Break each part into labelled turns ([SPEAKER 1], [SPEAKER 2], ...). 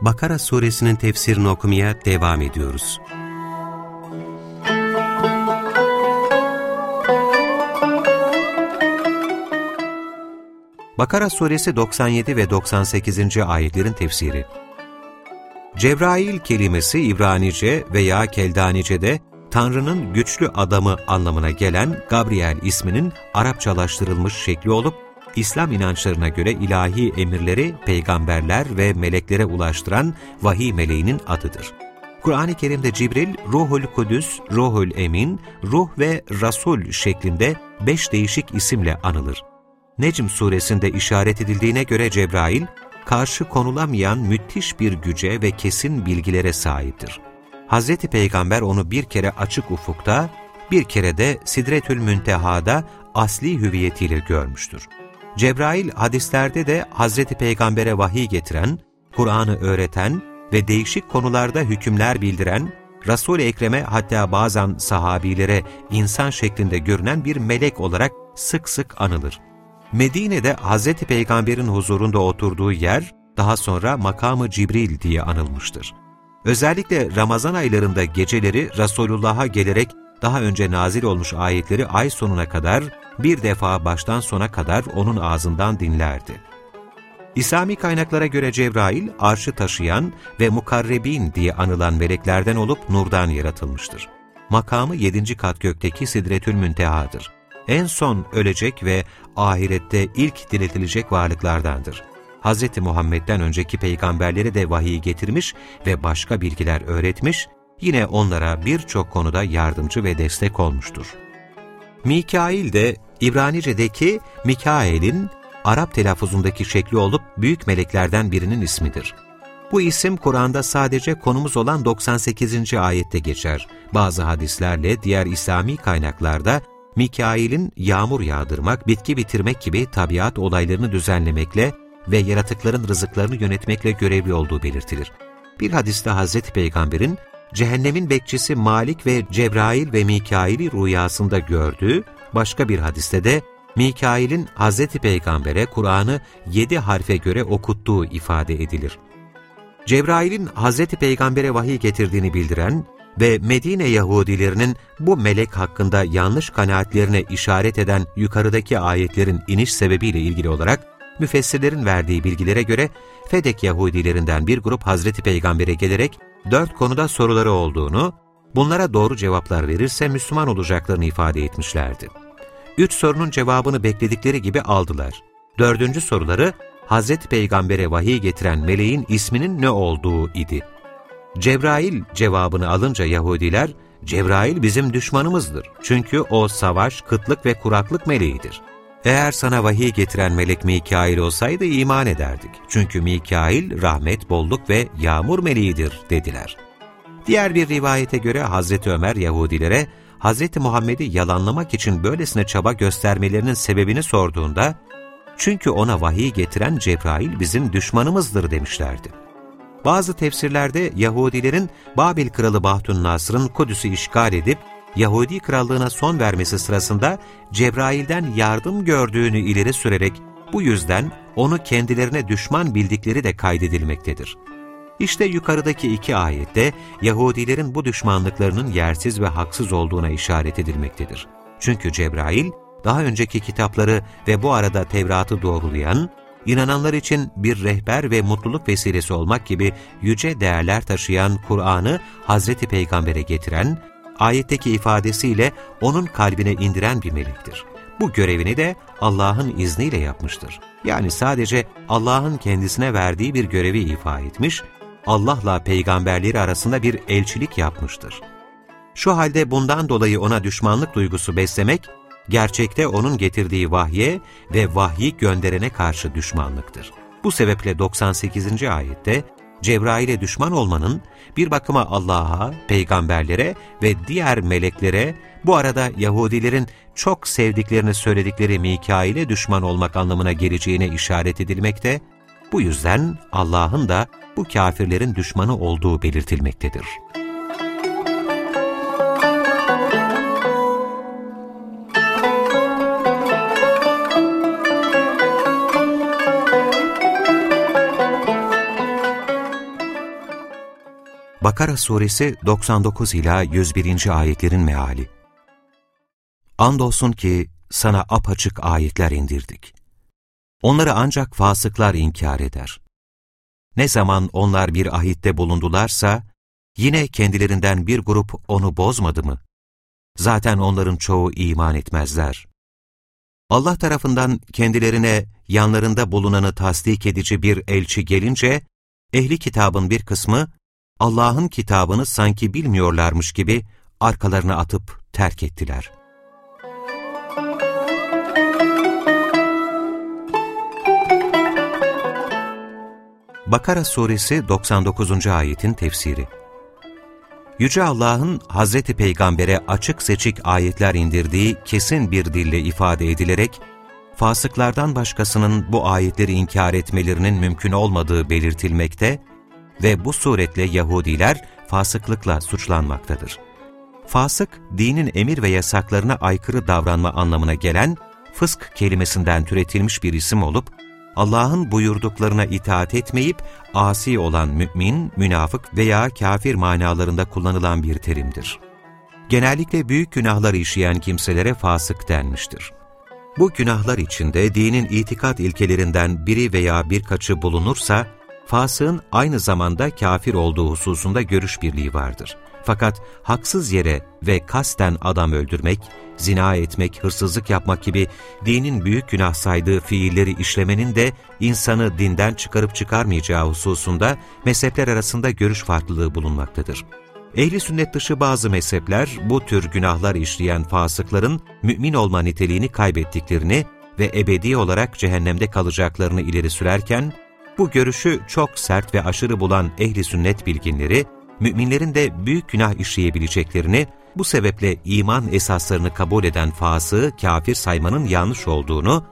[SPEAKER 1] Bakara suresinin tefsirini okumaya devam ediyoruz. Bakara suresi 97 ve 98. ayetlerin tefsiri Cebrail kelimesi İbranice veya Keldanice'de Tanrı'nın güçlü adamı anlamına gelen Gabriel isminin Arapçalaştırılmış şekli olup, İslam inançlarına göre ilahi emirleri peygamberler ve meleklere ulaştıran vahiy meleğinin adıdır. Kur'an-ı Kerim'de Cibril, Ruhul Kudüs, Ruhul Emin, Ruh ve Rasul şeklinde beş değişik isimle anılır. Necm suresinde işaret edildiğine göre Cebrail, karşı konulamayan müthiş bir güce ve kesin bilgilere sahiptir. Hz. Peygamber onu bir kere açık ufukta, bir kere de Sidretül Münteha'da asli hüviyetiyle görmüştür. Cebrail hadislerde de Hz. Peygamber'e vahiy getiren, Kur'an'ı öğreten ve değişik konularda hükümler bildiren, Resul-i Ekrem'e hatta bazen sahabilere insan şeklinde görünen bir melek olarak sık sık anılır. Medine'de Hz. Peygamber'in huzurunda oturduğu yer, daha sonra makamı Cibril diye anılmıştır. Özellikle Ramazan aylarında geceleri Resulullah'a gelerek daha önce nazil olmuş ayetleri ay sonuna kadar bir defa baştan sona kadar onun ağzından dinlerdi. İslami kaynaklara göre Cebrail, arşı taşıyan ve mukarrebin diye anılan meleklerden olup nurdan yaratılmıştır. Makamı yedinci kat gökteki Sidretül Münteha'dır. En son ölecek ve ahirette ilk diriltilecek varlıklardandır. Hz. Muhammed'den önceki peygamberleri de vahiy getirmiş ve başka bilgiler öğretmiş, yine onlara birçok konuda yardımcı ve destek olmuştur. Mikail de İbranice'deki Mikael'in Arap telaffuzundaki şekli olup büyük meleklerden birinin ismidir. Bu isim Kur'an'da sadece konumuz olan 98. ayette geçer. Bazı hadislerle diğer İslami kaynaklarda Mikail'in yağmur yağdırmak, bitki bitirmek gibi tabiat olaylarını düzenlemekle ve yaratıkların rızıklarını yönetmekle görevli olduğu belirtilir. Bir hadiste Hazreti Peygamber'in cehennemin bekçisi Malik ve Cebrail ve Mikail'i rüyasında gördüğü, başka bir hadiste de Mikail'in Hazreti Peygamber'e Kur'an'ı yedi harfe göre okuttuğu ifade edilir. Cebrail'in Hazreti Peygamber'e vahiy getirdiğini bildiren ve Medine Yahudilerinin bu melek hakkında yanlış kanaatlerine işaret eden yukarıdaki ayetlerin iniş sebebiyle ilgili olarak müfessirlerin verdiği bilgilere göre Fedek Yahudilerinden bir grup Hazreti Peygamber'e gelerek dört konuda soruları olduğunu, bunlara doğru cevaplar verirse Müslüman olacaklarını ifade etmişlerdi. Üç sorunun cevabını bekledikleri gibi aldılar. Dördüncü soruları Hazreti Peygamber'e vahiy getiren meleğin isminin ne olduğu idi. Cebrail cevabını alınca Yahudiler, Cebrail bizim düşmanımızdır. Çünkü o savaş, kıtlık ve kuraklık meleğidir. Eğer sana vahiy getiren melek Mikail olsaydı iman ederdik. Çünkü Mikail rahmet, bolluk ve yağmur meleğidir dediler. Diğer bir rivayete göre Hazreti Ömer Yahudilere Hazreti Muhammed'i yalanlamak için böylesine çaba göstermelerinin sebebini sorduğunda, çünkü ona vahiy getiren Cebrail bizim düşmanımızdır demişlerdi. Bazı tefsirlerde Yahudilerin Babil kralı Bahtun Nasır'ın Kudüs'ü işgal edip Yahudi krallığına son vermesi sırasında Cebrail'den yardım gördüğünü ileri sürerek bu yüzden onu kendilerine düşman bildikleri de kaydedilmektedir. İşte yukarıdaki iki ayette Yahudilerin bu düşmanlıklarının yersiz ve haksız olduğuna işaret edilmektedir. Çünkü Cebrail, daha önceki kitapları ve bu arada Tevrat'ı doğrulayan, inananlar için bir rehber ve mutluluk vesilesi olmak gibi yüce değerler taşıyan Kur'an'ı Hazreti Peygamber'e getiren, ayetteki ifadesiyle onun kalbine indiren bir melektir. Bu görevini de Allah'ın izniyle yapmıştır. Yani sadece Allah'ın kendisine verdiği bir görevi ifa etmiş, Allah'la peygamberleri arasında bir elçilik yapmıştır. Şu halde bundan dolayı ona düşmanlık duygusu beslemek, gerçekte onun getirdiği vahye ve vahyi gönderene karşı düşmanlıktır. Bu sebeple 98. ayette Cebrail'e düşman olmanın bir bakıma Allah'a, peygamberlere ve diğer meleklere, bu arada Yahudilerin çok sevdiklerini söyledikleri Mikail'e düşman olmak anlamına geleceğine işaret edilmekte, bu yüzden Allah'ın da bu kafirlerin düşmanı olduğu belirtilmektedir. Bakara suresi 99 ila 101. ayetlerin meali. Andolsun ki sana apaçık ayetler indirdik. Onları ancak fasıklar inkar eder. Ne zaman onlar bir ahitte bulundularsa, yine kendilerinden bir grup onu bozmadı mı? Zaten onların çoğu iman etmezler. Allah tarafından kendilerine yanlarında bulunanı tasdik edici bir elçi gelince, ehli kitabın bir kısmı, Allah'ın kitabını sanki bilmiyorlarmış gibi arkalarına atıp terk ettiler. Bakara suresi 99. ayetin tefsiri Yüce Allah'ın Hazreti Peygamber'e açık seçik ayetler indirdiği kesin bir dille ifade edilerek, fasıklardan başkasının bu ayetleri inkar etmelerinin mümkün olmadığı belirtilmekte ve bu suretle Yahudiler fasıklıkla suçlanmaktadır. Fasık, dinin emir ve yasaklarına aykırı davranma anlamına gelen fısk kelimesinden türetilmiş bir isim olup, Allah'ın buyurduklarına itaat etmeyip asi olan mümin, münafık veya kafir manalarında kullanılan bir terimdir. Genellikle büyük günahlar işleyen kimselere fasık denmiştir. Bu günahlar içinde dinin itikat ilkelerinden biri veya birkaçı bulunursa, fasığın aynı zamanda kafir olduğu hususunda görüş birliği vardır. Fakat haksız yere ve kasten adam öldürmek, zina etmek, hırsızlık yapmak gibi dinin büyük günah saydığı fiilleri işlemenin de insanı dinden çıkarıp çıkarmayacağı hususunda mezhepler arasında görüş farklılığı bulunmaktadır. Ehli sünnet dışı bazı mezhepler bu tür günahlar işleyen fasıkların mümin olma niteliğini kaybettiklerini ve ebedi olarak cehennemde kalacaklarını ileri sürerken, bu görüşü çok sert ve aşırı bulan ehli sünnet bilginleri, müminlerin de büyük günah işleyebileceklerini, bu sebeple iman esaslarını kabul eden fasığı kafir saymanın yanlış olduğunu,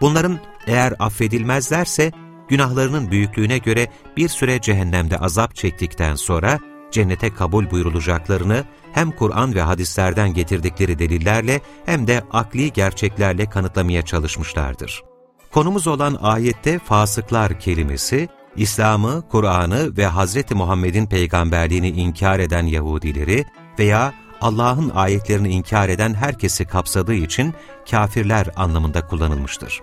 [SPEAKER 1] bunların eğer affedilmezlerse günahlarının büyüklüğüne göre bir süre cehennemde azap çektikten sonra cennete kabul buyurulacaklarını hem Kur'an ve hadislerden getirdikleri delillerle hem de akli gerçeklerle kanıtlamaya çalışmışlardır. Konumuz olan ayette fasıklar kelimesi, İslam'ı, Kur'an'ı ve Hz. Muhammed'in peygamberliğini inkar eden Yahudileri veya Allah'ın ayetlerini inkar eden herkesi kapsadığı için kafirler anlamında kullanılmıştır.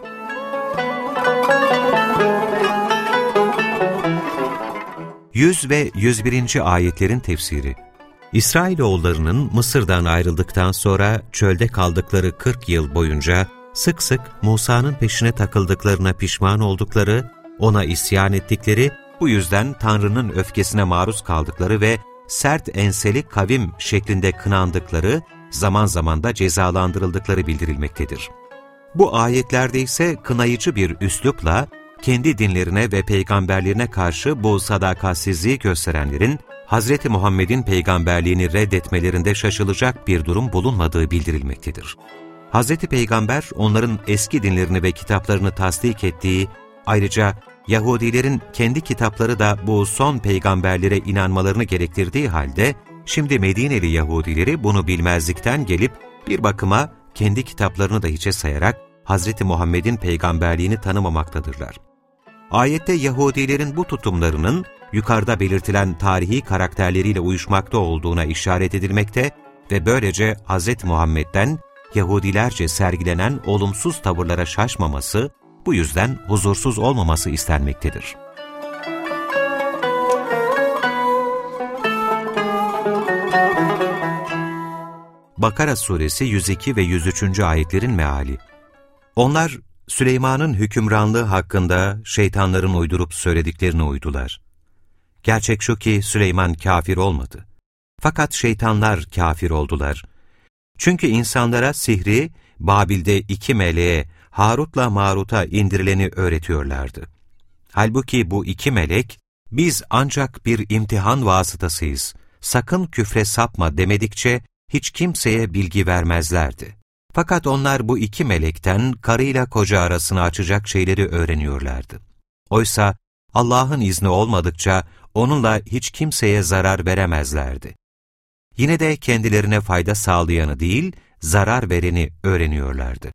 [SPEAKER 1] Yüz ve 101. ayetlerin tefsiri İsrailoğullarının Mısır'dan ayrıldıktan sonra çölde kaldıkları 40 yıl boyunca sık sık Musa'nın peşine takıldıklarına pişman oldukları, ona isyan ettikleri, bu yüzden Tanrı'nın öfkesine maruz kaldıkları ve sert enseli kavim şeklinde kınandıkları, zaman zaman da cezalandırıldıkları bildirilmektedir. Bu ayetlerde ise kınayıcı bir üslupla, kendi dinlerine ve peygamberlerine karşı bu sadakatsizliği gösterenlerin, Hz. Muhammed'in peygamberliğini reddetmelerinde şaşılacak bir durum bulunmadığı bildirilmektedir. Hz. Peygamber onların eski dinlerini ve kitaplarını tasdik ettiği, ayrıca Yahudilerin kendi kitapları da bu son peygamberlere inanmalarını gerektirdiği halde, şimdi Medineli Yahudileri bunu bilmezlikten gelip bir bakıma kendi kitaplarını da hiçe sayarak Hz. Muhammed'in peygamberliğini tanımamaktadırlar. Ayette Yahudilerin bu tutumlarının yukarıda belirtilen tarihi karakterleriyle uyuşmakta olduğuna işaret edilmekte ve böylece Hz. Muhammed'den Yahudilerce sergilenen olumsuz tavırlara şaşmaması, bu yüzden huzursuz olmaması istenmektedir. Bakara suresi 102 ve 103. ayetlerin meali Onlar Süleyman'ın hükümranlığı hakkında şeytanların uydurup söylediklerini uydular. Gerçek şu ki Süleyman kafir olmadı. Fakat şeytanlar kafir oldular. Çünkü insanlara sihri Babil'de iki meleğe Harut'la Marut'a indirileni öğretiyorlardı. Halbuki bu iki melek biz ancak bir imtihan vasıtasıyız, sakın küfre sapma demedikçe hiç kimseye bilgi vermezlerdi. Fakat onlar bu iki melekten karıyla koca arasını açacak şeyleri öğreniyorlardı. Oysa Allah'ın izni olmadıkça onunla hiç kimseye zarar veremezlerdi. Yine de kendilerine fayda sağlayanı değil, zarar vereni öğreniyorlardı.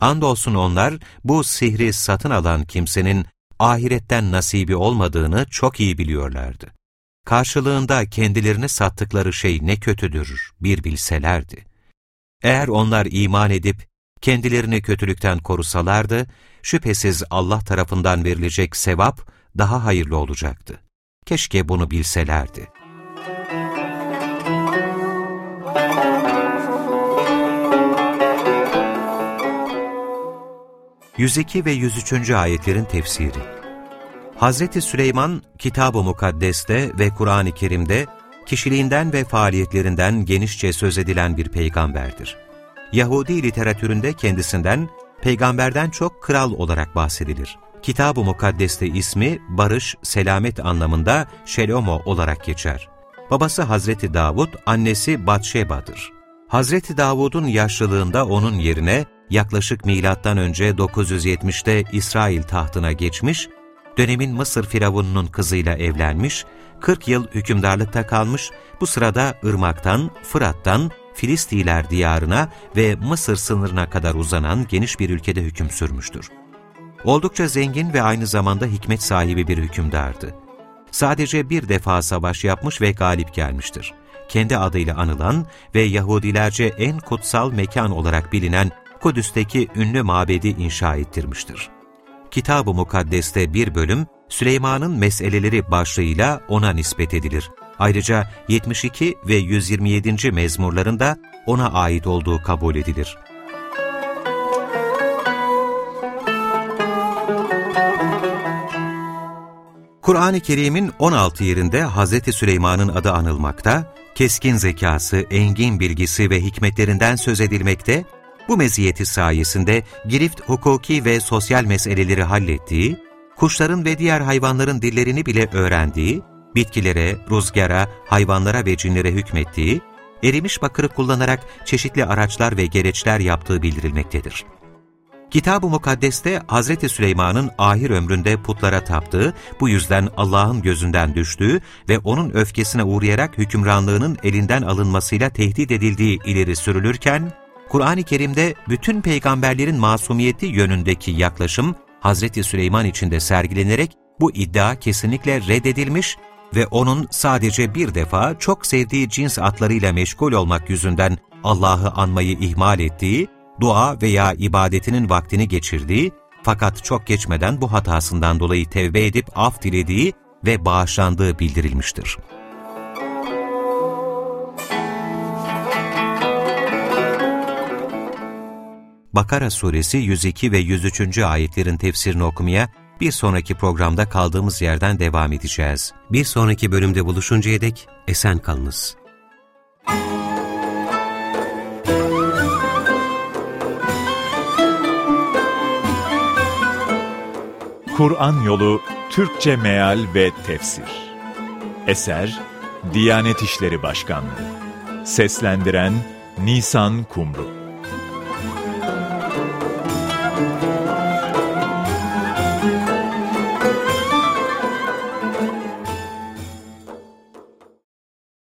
[SPEAKER 1] Andolsun onlar bu sihri satın alan kimsenin ahiretten nasibi olmadığını çok iyi biliyorlardı. Karşılığında kendilerini sattıkları şey ne kötüdür bir bilselerdi. Eğer onlar iman edip kendilerini kötülükten korusalardı, şüphesiz Allah tarafından verilecek sevap daha hayırlı olacaktı. Keşke bunu bilselerdi. 102 ve 103. ayetlerin tefsiri Hazreti Süleyman, Kitab-ı Mukaddes'te ve Kur'an-ı Kerim'de kişiliğinden ve faaliyetlerinden genişçe söz edilen bir peygamberdir. Yahudi literatüründe kendisinden, peygamberden çok kral olarak bahsedilir. Kitab-ı Mukaddes'te ismi barış, selamet anlamında Şelomo olarak geçer. Babası Hazreti Davud, annesi Batşeba'dır. Hazreti Davud'un yaşlılığında onun yerine yaklaşık önce 970'te İsrail tahtına geçmiş, dönemin Mısır firavununun kızıyla evlenmiş, 40 yıl hükümdarlıkta kalmış, bu sırada Irmak'tan, Fırat'tan, Filistiler diyarına ve Mısır sınırına kadar uzanan geniş bir ülkede hüküm sürmüştür. Oldukça zengin ve aynı zamanda hikmet sahibi bir hükümdardı. Sadece bir defa savaş yapmış ve galip gelmiştir. Kendi adıyla anılan ve Yahudilerce en kutsal mekan olarak bilinen Kudüs'teki ünlü mabedi inşa ettirmiştir. Kitab-ı Mukaddes'te bir bölüm, Süleyman'ın meseleleri başlığıyla ona nispet edilir. Ayrıca 72 ve 127. mezmurlarında ona ait olduğu kabul edilir. Kur'an-ı Kerim'in 16 yerinde Hz. Süleyman'ın adı anılmakta, keskin zekası, engin bilgisi ve hikmetlerinden söz edilmekte bu meziyeti sayesinde girift hukuki ve sosyal meseleleri hallettiği, kuşların ve diğer hayvanların dillerini bile öğrendiği, bitkilere, rüzgara, hayvanlara ve cinlere hükmettiği, erimiş bakırı kullanarak çeşitli araçlar ve gereçler yaptığı bildirilmektedir. Kitab-ı Mukaddes'te Hz. Süleyman'ın ahir ömründe putlara taptığı, bu yüzden Allah'ın gözünden düştüğü ve onun öfkesine uğrayarak hükümranlığının elinden alınmasıyla tehdit edildiği ileri sürülürken, Kur'an-ı Kerim'de bütün peygamberlerin masumiyeti yönündeki yaklaşım Hz. Süleyman için de sergilenerek bu iddia kesinlikle reddedilmiş ve onun sadece bir defa çok sevdiği cins atlarıyla meşgul olmak yüzünden Allah'ı anmayı ihmal ettiği, dua veya ibadetinin vaktini geçirdiği fakat çok geçmeden bu hatasından dolayı tevbe edip af dilediği ve bağışlandığı bildirilmiştir. Bakara suresi 102 ve 103. ayetlerin tefsirini okumaya bir sonraki programda kaldığımız yerden devam edeceğiz. Bir sonraki bölümde buluşuncaya dek esen kalınız.
[SPEAKER 2] Kur'an Yolu Türkçe Meal ve Tefsir Eser Diyanet İşleri Başkanlığı Seslendiren Nisan Kumru